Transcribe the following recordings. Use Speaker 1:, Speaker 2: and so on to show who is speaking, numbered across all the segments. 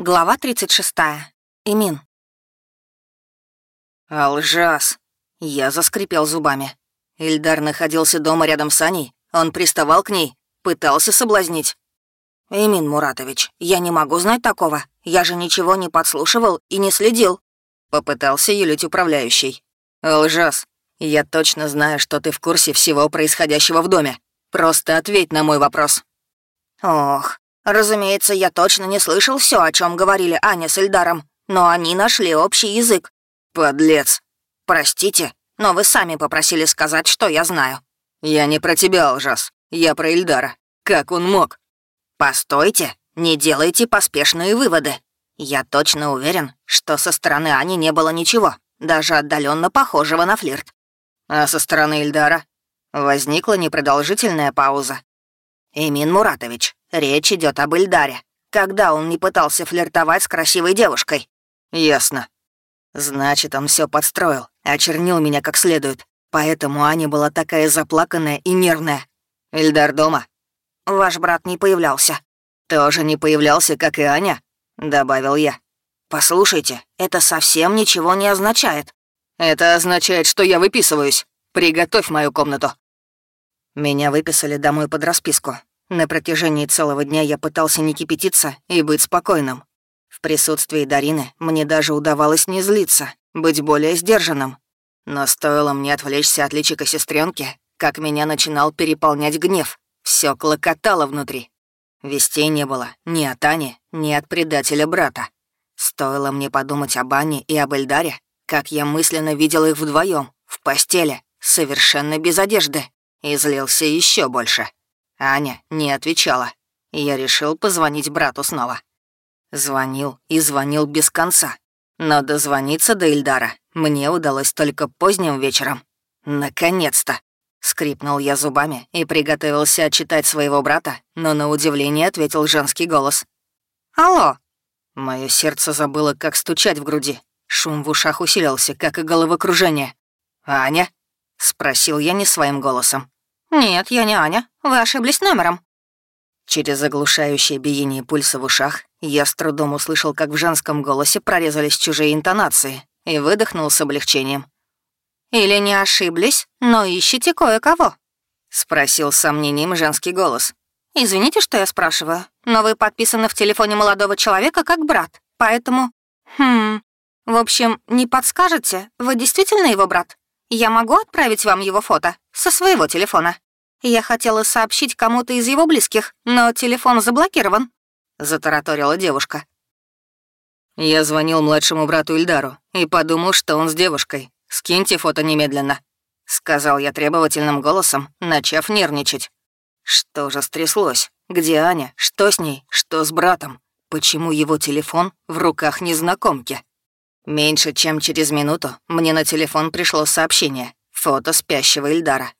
Speaker 1: Глава 36. Имин.
Speaker 2: «Алжас!» Я заскрипел зубами. Ильдар находился дома рядом с Аней. Он приставал к ней, пытался соблазнить.
Speaker 1: «Имин Муратович, я не могу знать такого. Я же ничего не подслушивал и не следил».
Speaker 2: Попытался юлить управляющий. «Алжас, я точно знаю, что ты в курсе всего происходящего в доме. Просто ответь на мой вопрос».
Speaker 1: «Ох, Разумеется, я точно не слышал все, о чем говорили Аня с Эльдаром, но они нашли общий язык.
Speaker 2: Подлец.
Speaker 1: Простите, но вы сами попросили сказать, что я знаю.
Speaker 2: Я не про тебя, Алжас. Я про Эльдара. Как он мог?
Speaker 1: Постойте, не делайте поспешные выводы. Я точно уверен, что со стороны Ани не было ничего, даже отдаленно похожего на флирт.
Speaker 2: А со стороны Эльдара? Возникла непродолжительная пауза.
Speaker 1: «Эмин Муратович, речь идет об Ильдаре. Когда он не пытался флиртовать с красивой девушкой?»
Speaker 2: «Ясно. Значит, он все подстроил, очернил меня как следует. Поэтому Аня была такая заплаканная и нервная. Ильдар дома?»
Speaker 1: «Ваш брат не появлялся».
Speaker 2: «Тоже не появлялся, как и Аня?» — добавил я.
Speaker 1: «Послушайте, это совсем ничего не означает».
Speaker 2: «Это означает, что я выписываюсь. Приготовь мою комнату». Меня выписали домой под расписку. На протяжении целого дня я пытался не кипятиться и быть спокойным. В присутствии Дарины мне даже удавалось не злиться, быть более сдержанным. Но стоило мне отвлечься от личика сестренки, как меня начинал переполнять гнев. Все клокотало внутри. Вестей не было ни от Ани, ни от предателя брата. Стоило мне подумать об Ане и об Эльдаре, как я мысленно видел их вдвоем в постели, совершенно без одежды и злился еще больше. Аня не отвечала. Я решил позвонить брату снова. Звонил и звонил без конца. Но дозвониться до Ильдара мне удалось только поздним вечером. Наконец-то! Скрипнул я зубами и приготовился отчитать своего брата, но на удивление ответил женский голос.
Speaker 1: «Алло!»
Speaker 2: Мое сердце забыло, как стучать в груди. Шум в ушах усилился, как и головокружение. «Аня?» — спросил я не своим голосом.
Speaker 1: «Нет, я не Аня. Вы ошиблись номером».
Speaker 2: Через заглушающее биение пульса в ушах я с трудом услышал, как в женском голосе прорезались чужие интонации, и выдохнул с облегчением.
Speaker 1: «Или не ошиблись, но ищите кое-кого?»
Speaker 2: — спросил с сомнением женский голос.
Speaker 1: «Извините, что я спрашиваю, но вы подписаны в телефоне молодого человека как брат, поэтому... Хм... В общем, не подскажете, вы действительно его брат?» Я могу отправить вам его фото со своего телефона? Я хотела сообщить кому-то из его близких, но телефон заблокирован», — затараторила девушка.
Speaker 2: Я звонил младшему брату Ильдару и подумал, что он с девушкой. «Скиньте фото немедленно», — сказал я требовательным голосом, начав нервничать. Что же стряслось? Где Аня? Что с ней? Что с братом? Почему его телефон в руках незнакомки? Меньше чем через минуту мне на телефон пришло сообщение. Фото спящего Ильдара.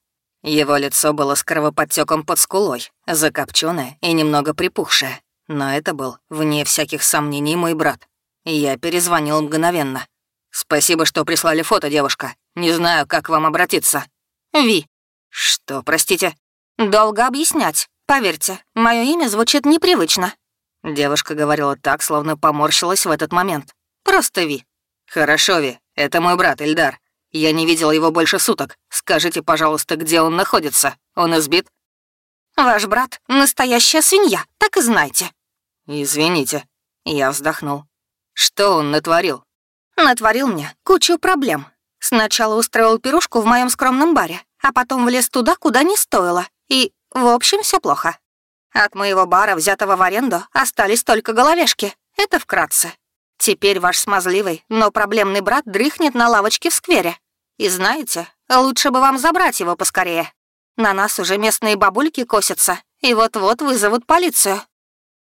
Speaker 2: Его лицо было с кровоподтеком под скулой, закопченное и немного припухшее. Но это был, вне всяких сомнений, мой брат. Я перезвонил мгновенно. «Спасибо, что прислали фото, девушка. Не знаю, как вам обратиться».
Speaker 1: «Ви».
Speaker 2: «Что, простите?»
Speaker 1: «Долго объяснять. Поверьте, мое имя звучит непривычно».
Speaker 2: Девушка говорила так, словно поморщилась в этот момент.
Speaker 1: «Просто Ви».
Speaker 2: «Хорошо, Ви, это мой брат Ильдар. Я не видел его больше суток. Скажите, пожалуйста, где он находится? Он избит?»
Speaker 1: «Ваш брат — настоящая свинья, так и знайте».
Speaker 2: «Извините». Я вздохнул. «Что он натворил?»
Speaker 1: «Натворил мне кучу проблем. Сначала устроил пирушку в моем скромном баре, а потом влез туда, куда не стоило. И, в общем, все плохо. От моего бара, взятого в аренду, остались только головешки. Это вкратце. Теперь ваш смазливый, но проблемный брат дрыхнет на лавочке в сквере. И знаете, лучше бы вам забрать его поскорее. На нас уже местные бабульки косятся, и вот-вот вызовут полицию».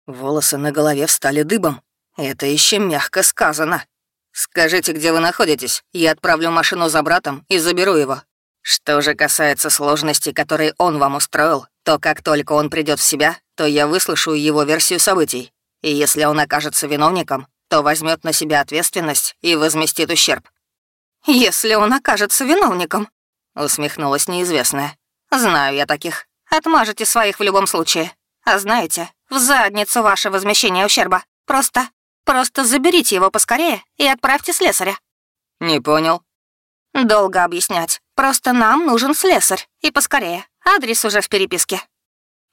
Speaker 2: Волосы на голове встали дыбом. Это еще мягко сказано. «Скажите, где вы находитесь, я отправлю машину за братом и заберу его. Что же касается сложностей, которые он вам устроил, то как только он придет в себя, то я выслушаю его версию событий. И если он окажется виновником, то возьмет на себя ответственность и возместит ущерб.
Speaker 1: «Если он окажется виновником», —
Speaker 2: усмехнулась неизвестная.
Speaker 1: «Знаю я таких. Отмажете своих в любом случае. А знаете, в задницу ваше возмещение ущерба. Просто Просто заберите его поскорее и отправьте слесаря».
Speaker 2: «Не понял».
Speaker 1: «Долго объяснять. Просто нам нужен слесарь. И поскорее. Адрес уже в переписке».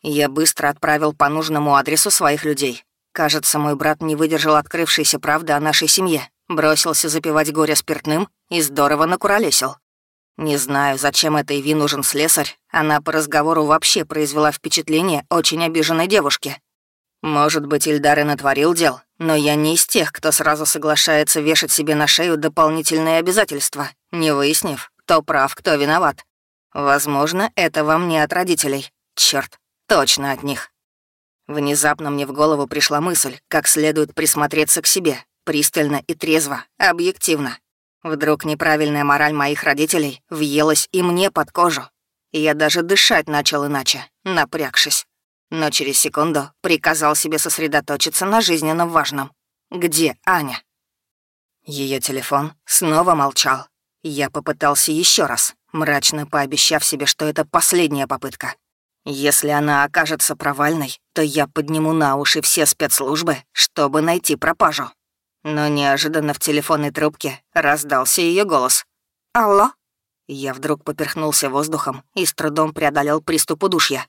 Speaker 2: Я быстро отправил по нужному адресу своих людей. Кажется, мой брат не выдержал открывшейся правды о нашей семье, бросился запивать горе спиртным и здорово накуролесил. Не знаю, зачем этой Ви нужен слесарь, она по разговору вообще произвела впечатление очень обиженной девушки. Может быть, Ильдар и натворил дел, но я не из тех, кто сразу соглашается вешать себе на шею дополнительные обязательства, не выяснив, кто прав, кто виноват. Возможно, это во мне от родителей. Черт, точно от них. Внезапно мне в голову пришла мысль, как следует присмотреться к себе, пристально и трезво, объективно. Вдруг неправильная мораль моих родителей въелась и мне под кожу. Я даже дышать начал иначе, напрягшись. Но через секунду приказал себе сосредоточиться на жизненно важном. Где Аня? Ее телефон снова молчал. Я попытался еще раз, мрачно пообещав себе, что это последняя попытка. Если она окажется провальной, то я подниму на уши все спецслужбы, чтобы найти пропажу. Но неожиданно в телефонной трубке раздался ее голос. «Алло?» Я вдруг поперхнулся воздухом и с трудом преодолел приступ удушья.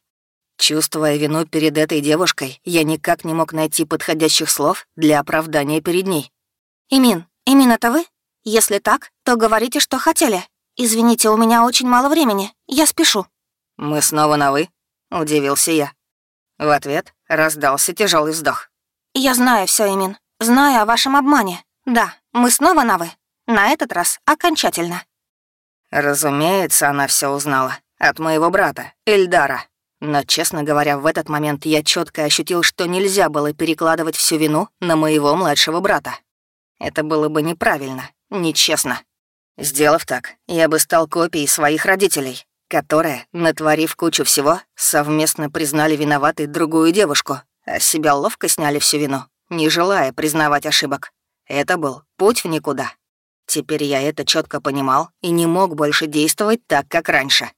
Speaker 2: Чувствуя вину перед этой девушкой, я никак не мог найти подходящих слов для оправдания перед ней.
Speaker 1: «Имин, Имин, это вы? Если так, то говорите, что хотели. Извините, у меня очень мало времени, я спешу».
Speaker 2: «Мы снова на «вы»?» — удивился я. В ответ раздался тяжелый вздох.
Speaker 1: «Я знаю все, Имин. Знаю о вашем обмане. Да, мы снова на «вы». На этот раз окончательно».
Speaker 2: Разумеется, она все узнала. От моего брата, Эльдара. Но, честно говоря, в этот момент я четко ощутил, что нельзя было перекладывать всю вину на моего младшего брата. Это было бы неправильно, нечестно. Сделав так, я бы стал копией своих родителей, которые, натворив кучу всего, совместно признали виноватой другую девушку, а себя ловко сняли всю вину, не желая признавать ошибок. Это был путь в никуда. Теперь я это четко понимал и не мог больше действовать так, как раньше.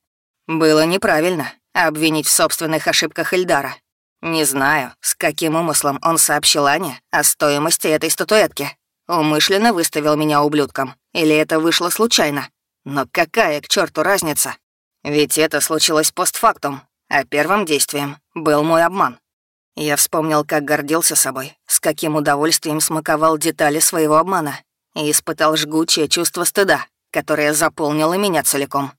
Speaker 2: Было неправильно обвинить в собственных ошибках Эльдара. Не знаю, с каким умыслом он сообщил Ане о стоимости этой статуэтки. Умышленно выставил меня ублюдком. Или это вышло случайно. Но какая к черту разница? Ведь это случилось постфактум, а первым действием был мой обман. Я вспомнил, как гордился собой, с каким удовольствием смаковал детали своего обмана и испытал жгучее чувство стыда, которое заполнило меня целиком.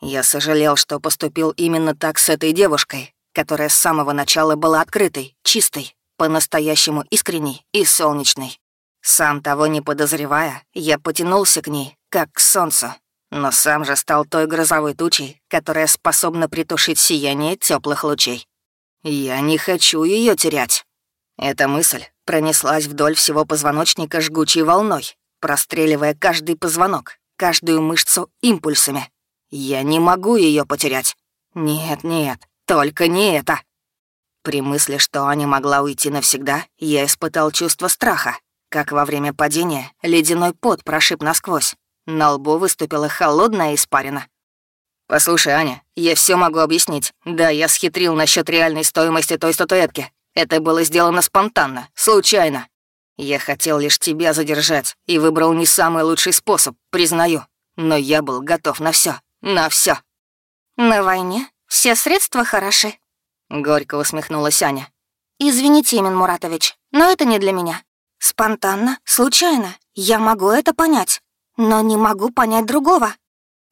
Speaker 2: Я сожалел, что поступил именно так с этой девушкой, которая с самого начала была открытой, чистой, по-настоящему искренней и солнечной. Сам того не подозревая, я потянулся к ней, как к солнцу, но сам же стал той грозовой тучей, которая способна притушить сияние теплых лучей. Я не хочу ее терять. Эта мысль пронеслась вдоль всего позвоночника жгучей волной, простреливая каждый позвонок, каждую мышцу импульсами. Я не могу ее потерять. Нет, нет, только не это. При мысли, что Аня могла уйти навсегда, я испытал чувство страха, как во время падения ледяной пот прошиб насквозь. На лбу выступила холодная испарина. «Послушай, Аня, я все могу объяснить. Да, я схитрил насчет реальной стоимости той статуэтки. Это было сделано спонтанно, случайно. Я хотел лишь тебя задержать и выбрал не самый лучший способ, признаю. Но я был готов на все, на все.
Speaker 1: «На войне все средства хороши», —
Speaker 2: горько усмехнулась Аня.
Speaker 1: «Извините, Имин Муратович, но это не для меня. Спонтанно, случайно, я могу это понять. Но не могу понять другого.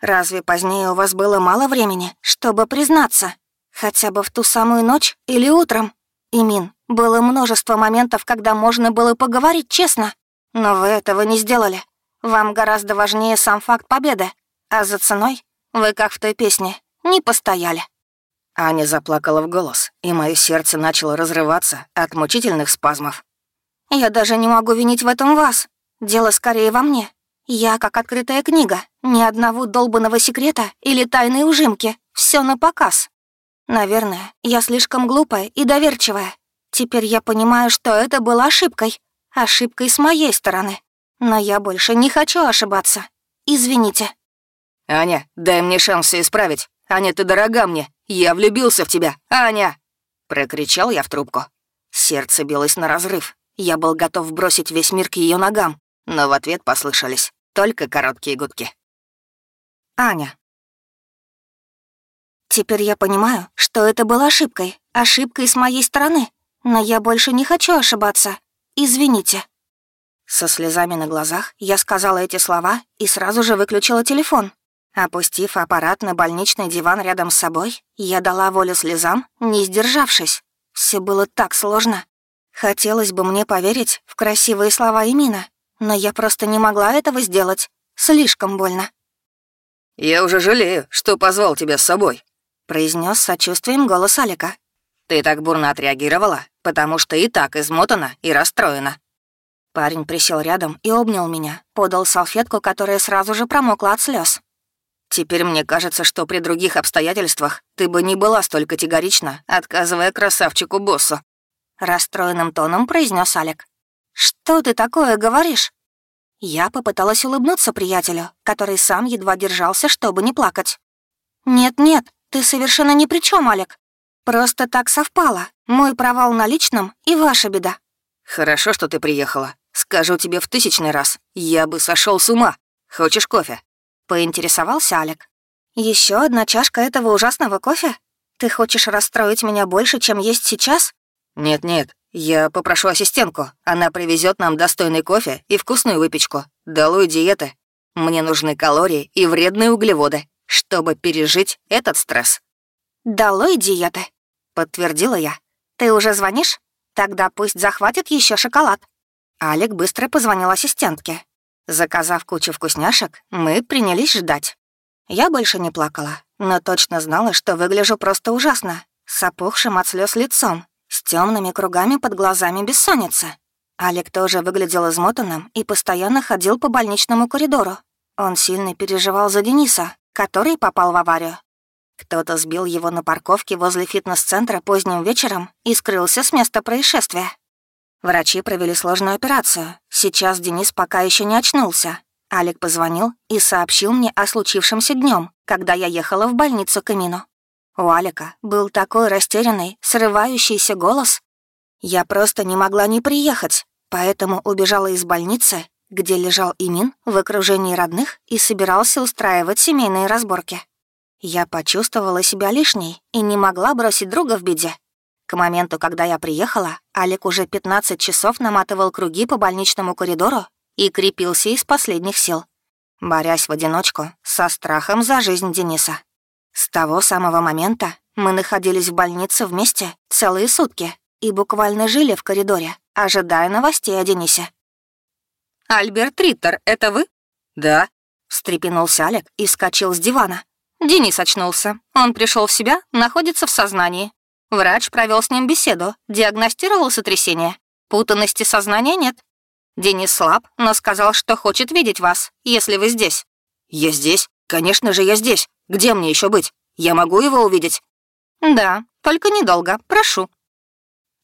Speaker 1: Разве позднее у вас было мало времени, чтобы признаться? Хотя бы в ту самую ночь или утром? Имин, было множество моментов, когда можно было поговорить честно. Но вы этого не сделали. Вам гораздо важнее сам факт победы. А за ценой вы, как в той песне, не постояли.
Speaker 2: Аня заплакала в голос, и мое сердце начало разрываться от мучительных спазмов.
Speaker 1: «Я даже не могу винить в этом вас. Дело скорее во мне. Я как открытая книга, ни одного долбанного секрета или тайной ужимки, все на показ. Наверное, я слишком глупая и доверчивая. Теперь я понимаю, что это было ошибкой. Ошибкой с моей стороны. Но я больше не хочу ошибаться. Извините.
Speaker 2: «Аня, дай мне шанс исправить. Аня, ты дорога мне. Я влюбился в тебя. Аня!» Прокричал я в трубку. Сердце билось на разрыв. Я был готов бросить весь мир к ее ногам, но в ответ послышались только короткие гудки.
Speaker 1: Аня. Теперь я понимаю, что это была ошибкой, ошибкой с моей стороны, но я больше не хочу ошибаться. Извините. Со слезами на глазах я сказала эти слова и сразу же выключила телефон. Опустив аппарат на больничный диван рядом с собой, я дала волю слезам, не сдержавшись. Все было так сложно. Хотелось бы мне поверить в красивые слова Имина, но я просто не могла этого сделать. Слишком больно.
Speaker 2: «Я уже жалею, что позвал тебя с собой», — произнес сочувствием голос Алика. «Ты так бурно отреагировала, потому что и так измотана и расстроена».
Speaker 1: Парень присел рядом и обнял меня, подал салфетку, которая сразу же промокла от слез.
Speaker 2: «Теперь мне кажется, что при других обстоятельствах ты бы не была столь категорична, отказывая красавчику-боссу», —
Speaker 1: расстроенным тоном произнес Алек. «Что ты такое говоришь?» Я попыталась улыбнуться приятелю, который сам едва держался, чтобы не плакать. «Нет-нет, ты совершенно ни при чем, Алек. Просто так совпало. Мой провал на личном и ваша беда».
Speaker 2: «Хорошо, что ты приехала. Скажу тебе в тысячный раз, я бы сошел с ума. Хочешь кофе?»
Speaker 1: Поинтересовался Алек. Еще одна чашка этого ужасного кофе? Ты хочешь расстроить меня больше, чем есть сейчас?»
Speaker 2: «Нет-нет, я попрошу ассистентку. Она привезет нам достойный кофе и вкусную выпечку. Долой диеты. Мне нужны калории и вредные углеводы, чтобы пережить этот стресс».
Speaker 1: «Долой диеты», — подтвердила я. «Ты уже звонишь? Тогда пусть захватит еще шоколад». Алик быстро позвонил ассистентке. Заказав кучу вкусняшек, мы принялись ждать. Я больше не плакала, но точно знала, что выгляжу просто ужасно, с опухшим от слез лицом, темными кругами под глазами бессонница. Алик тоже выглядел измотанным и постоянно ходил по больничному коридору. Он сильно переживал за Дениса, который попал в аварию. Кто-то сбил его на парковке возле фитнес-центра поздним вечером и скрылся с места происшествия. Врачи провели сложную операцию. Сейчас Денис пока еще не очнулся. Алик позвонил и сообщил мне о случившемся днем, когда я ехала в больницу к Эмину. У Алика был такой растерянный, срывающийся голос. Я просто не могла не приехать, поэтому убежала из больницы, где лежал Имин в окружении родных и собирался устраивать семейные разборки. Я почувствовала себя лишней и не могла бросить друга в беде. К моменту, когда я приехала, Алик уже 15 часов наматывал круги по больничному коридору и крепился из последних сил, борясь в одиночку со страхом за жизнь Дениса. С того самого момента мы находились в больнице вместе целые сутки и буквально жили в коридоре, ожидая новостей о Денисе.
Speaker 2: «Альберт Риттер, это вы?» «Да», —
Speaker 1: встрепенулся Алек и вскочил с дивана.
Speaker 2: Денис очнулся. Он пришел в себя, находится в сознании. Врач провел с ним беседу, диагностировал сотрясение. Путанности сознания нет. Денис слаб, но сказал, что хочет видеть вас, если вы здесь. «Я здесь? Конечно же, я здесь. Где мне еще быть? Я могу его увидеть?» «Да, только недолго, прошу».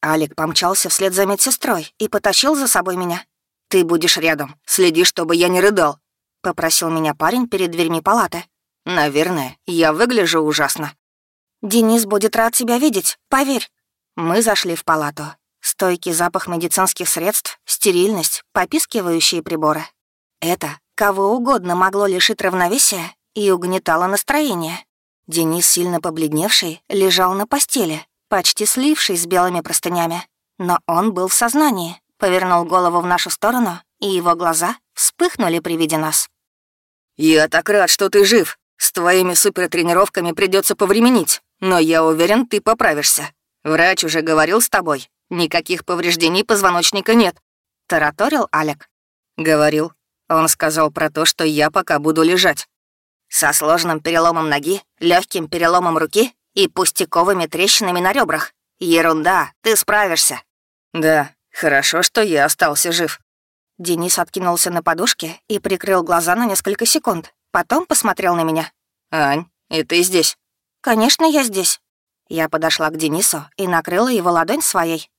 Speaker 1: Алик помчался вслед за медсестрой и потащил за собой меня.
Speaker 2: «Ты будешь рядом, следи, чтобы я не рыдал», — попросил меня парень перед дверьми палаты. «Наверное, я выгляжу ужасно».
Speaker 1: «Денис будет рад тебя видеть, поверь». Мы зашли в палату. Стойкий запах медицинских средств, стерильность, попискивающие приборы. Это кого угодно могло лишить равновесия и угнетало настроение. Денис, сильно побледневший, лежал на постели, почти слившись с белыми простынями. Но он был в сознании, повернул голову в нашу сторону, и его глаза вспыхнули при виде нас.
Speaker 2: «Я так рад, что ты жив. С твоими супертренировками придется повременить, но я уверен, ты поправишься. Врач уже говорил с тобой. Никаких повреждений позвоночника нет», — тараторил Алек. «Говорил. Он сказал про то, что я пока буду лежать. Со сложным переломом ноги, легким переломом руки и пустяковыми трещинами на ребрах. Ерунда, ты справишься. Да, хорошо, что я остался жив.
Speaker 1: Денис откинулся на подушке и прикрыл глаза на несколько секунд. Потом посмотрел на меня.
Speaker 2: «Ань, и ты здесь?»
Speaker 1: «Конечно, я здесь». Я подошла к Денису и накрыла его ладонь своей.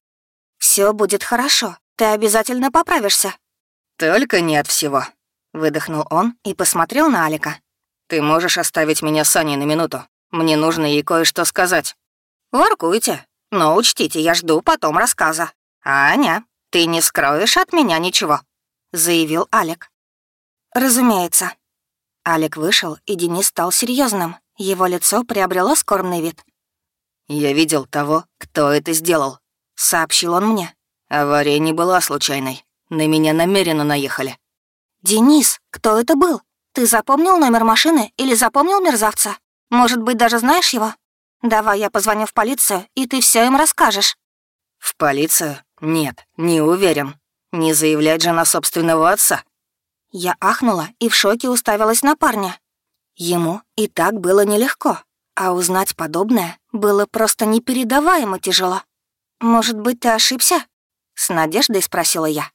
Speaker 1: Все будет хорошо, ты обязательно поправишься».
Speaker 2: «Только не от всего», — выдохнул он и посмотрел на Алика. «Ты можешь оставить меня с Аней на минуту? Мне нужно ей кое-что сказать». «Воркуйте. Но учтите, я жду потом рассказа. Аня,
Speaker 1: «Ты не скроешь от меня ничего», — заявил Алек. «Разумеется». Алек вышел, и Денис стал серьезным. Его лицо приобрело скорбный вид.
Speaker 2: «Я видел того, кто это сделал», — сообщил он мне. «Авария не была случайной. На меня намеренно наехали».
Speaker 1: «Денис, кто это был? Ты запомнил номер машины или запомнил мерзавца? Может быть, даже знаешь его? Давай я позвоню в полицию, и ты все им расскажешь».
Speaker 2: «В полицию? Нет, не уверен. Не заявлять же на собственного отца».
Speaker 1: Я ахнула и в шоке уставилась на парня. Ему и так было нелегко, а узнать подобное было просто непередаваемо тяжело. «Может быть, ты ошибся?» — с надеждой спросила я.